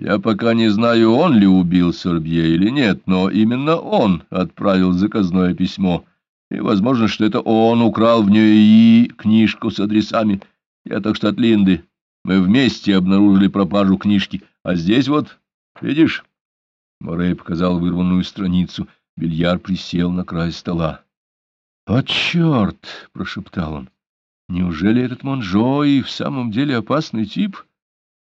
Я пока не знаю, он ли убил Сорбье или нет, но именно он отправил заказное письмо, и возможно, что это он украл в нее и книжку с адресами. Я так что от Линды. Мы вместе обнаружили пропажу книжки, а здесь вот, видишь?» Морей показал вырванную страницу. Бильяр присел на край стола. «О, черт!» — прошептал он. «Неужели этот Монжо и в самом деле опасный тип?»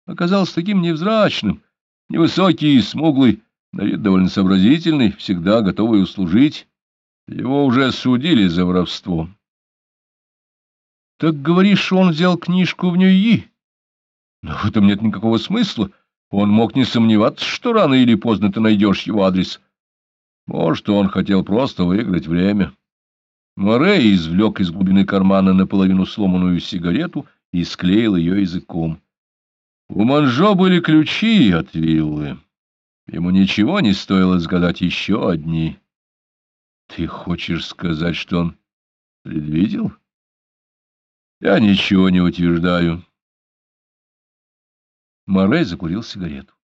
Оказался таким невзрачным, невысокий, смуглый, на вид довольно сообразительный, всегда готовый услужить. Его уже судили за воровство. — Так говоришь, он взял книжку в Нью-И? Но в этом нет никакого смысла. Он мог не сомневаться, что рано или поздно ты найдешь его адрес. Может, он хотел просто выиграть время. Морей извлек из глубины кармана наполовину сломанную сигарету и склеил ее языком. У Манжо были ключи от виллы. Ему ничего не стоило сгадать еще одни. Ты хочешь сказать, что он предвидел? Я ничего не утверждаю. Морей закурил сигарету.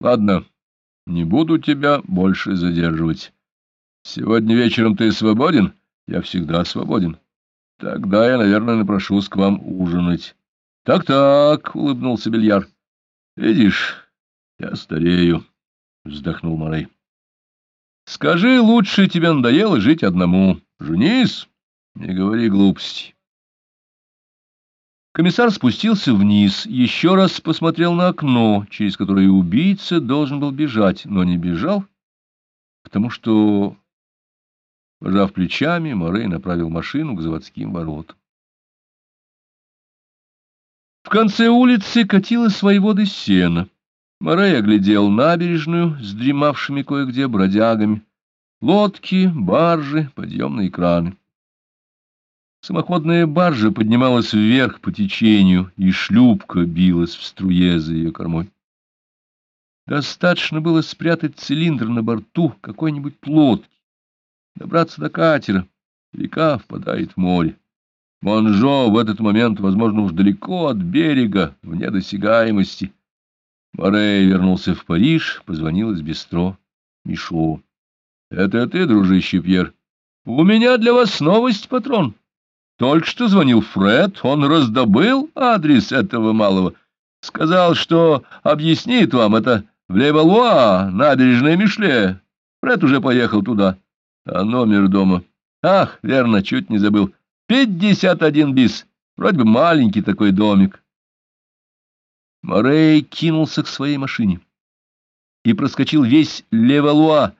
Ладно, не буду тебя больше задерживать. Сегодня вечером ты свободен? Я всегда свободен. Тогда я, наверное, напрошусь к вам ужинать. Так-так, — улыбнулся Бельяр. Видишь, я старею, — вздохнул Морей. Скажи, лучше тебе надоело жить одному. Женись, не говори глупостей. Комиссар спустился вниз, еще раз посмотрел на окно, через которое убийца должен был бежать, но не бежал, потому что, пожав плечами, Морей направил машину к заводским воротам. В конце улицы катилось воды сена. Морей оглядел набережную с дремавшими кое-где бродягами, лодки, баржи, подъемные краны. Самоходная баржа поднималась вверх по течению, и шлюпка билась в струе за ее кормой. Достаточно было спрятать цилиндр на борту какой-нибудь лодки, добраться до катера, река впадает в море. Монжо в этот момент, возможно, уж далеко от берега, вне досягаемости. Морей вернулся в Париж, позвонил из бистро Мишо. — Это ты, дружище Пьер? — У меня для вас новость, патрон. Только что звонил Фред, он раздобыл адрес этого малого. Сказал, что объяснит вам это в Левалуа, набережная Мишле. Фред уже поехал туда. А номер дома? Ах, верно, чуть не забыл. Пятьдесят один бис. Вроде бы маленький такой домик. Морей кинулся к своей машине и проскочил весь Левалуа,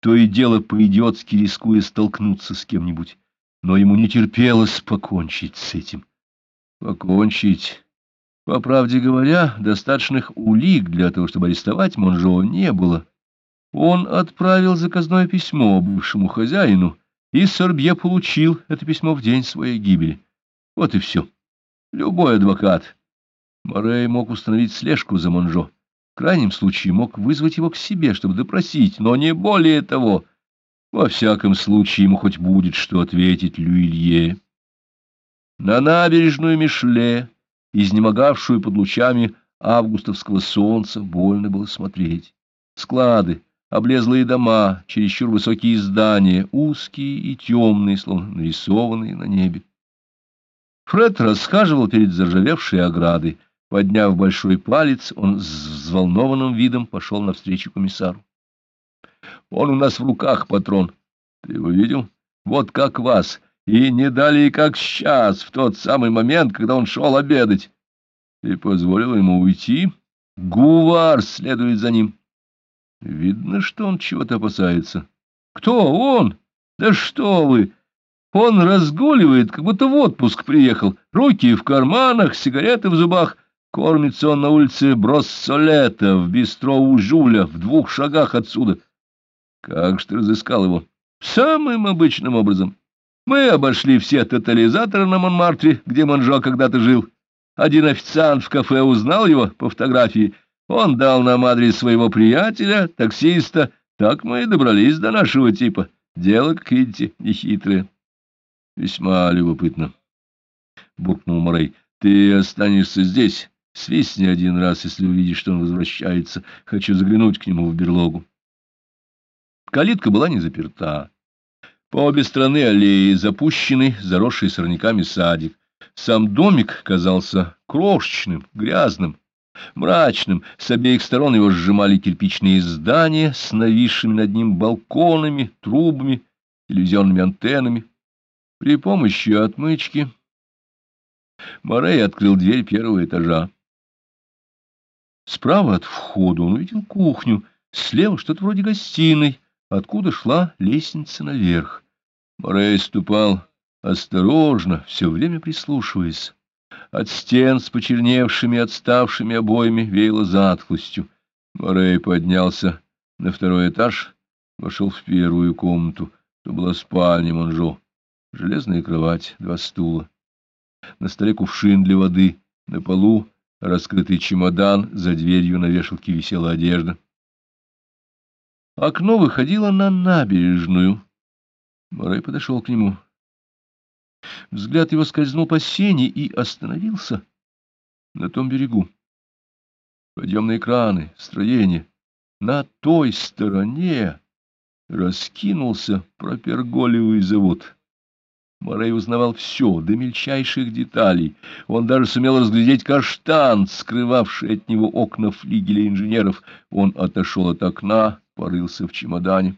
то и дело по-идиотски рискуя столкнуться с кем-нибудь. Но ему не терпелось покончить с этим. Покончить... По правде говоря, достаточных улик для того, чтобы арестовать Монжо, не было. Он отправил заказное письмо бывшему хозяину, и Сорбье получил это письмо в день своей гибели. Вот и все. Любой адвокат. Морей мог установить слежку за Монжо. В крайнем случае мог вызвать его к себе, чтобы допросить, но не более того. Во всяком случае ему хоть будет что ответить Люилье. На набережную Мишле, изнемогавшую под лучами августовского солнца, больно было смотреть. Склады, облезлые дома, чересчур высокие здания, узкие и темные, словно нарисованные на небе. Фред расхаживал перед заржавевшей оградой. Подняв большой палец, он с взволнованным видом пошел навстречу комиссару. — Он у нас в руках, патрон. Ты его видел? Вот как вас. И не далее, как сейчас, в тот самый момент, когда он шел обедать. Ты позволил ему уйти? Гувар следует за ним. Видно, что он чего-то опасается. Кто он? Да что вы! Он разгуливает, как будто в отпуск приехал. Руки в карманах, сигареты в зубах. Кормится он на улице Броссолета, в бистро у Жуля, в двух шагах отсюда. Как же ты разыскал его? Самым обычным образом. Мы обошли все тотализаторы на Монмартре, где Монжо когда-то жил. Один официант в кафе узнал его по фотографии он дал нам адрес своего приятеля, таксиста. Так мы и добрались до нашего типа. Дело, как видите, нехитрое. — Весьма любопытно, — буркнул Морей. — Ты останешься здесь. Свистни один раз, если увидишь, что он возвращается. Хочу заглянуть к нему в берлогу. Калитка была не заперта. По обе стороны аллеи запущенный, заросший сорняками садик. Сам домик казался крошечным, грязным, мрачным. С обеих сторон его сжимали кирпичные здания с нависшими над ним балконами, трубами, телевизионными антеннами. При помощи отмычки Морей открыл дверь первого этажа. Справа от входа он увидел кухню, слева что-то вроде гостиной, откуда шла лестница наверх. Морей ступал осторожно, все время прислушиваясь. От стен с почерневшими, отставшими обоями веяло затхлостью. Морей поднялся на второй этаж, вошел в первую комнату. То была спальня Монжо. Железная кровать, два стула. На столе кувшин для воды, на полу раскрытый чемодан, за дверью на вешалке висела одежда. Окно выходило на набережную. Морей подошел к нему. Взгляд его скользнул по сене и остановился на том берегу. Подъемные краны, строение. На той стороне раскинулся проперголевый завод. Морей узнавал все, до мельчайших деталей. Он даже сумел разглядеть каштан, скрывавший от него окна флигеля инженеров. Он отошел от окна, порылся в чемодане.